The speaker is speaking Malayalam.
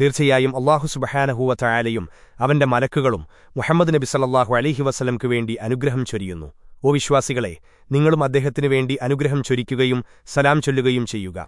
തീർച്ചയായും അള്ളാഹു സുബഹാനഹൂവ തയാലയും അവന്റെ മലക്കുകളും മുഹമ്മദ് നബി സല്ലാഹു അലഹി വസ്ലംക്കു വേണ്ടി അനുഗ്രഹം ചൊരിയുന്നു. ഓ വിശ്വാസികളെ നിങ്ങളും അദ്ദേഹത്തിനു വേണ്ടി അനുഗ്രഹം ചൊരിക്കുകയും സലാം ചൊല്ലുകയും ചെയ്യുക.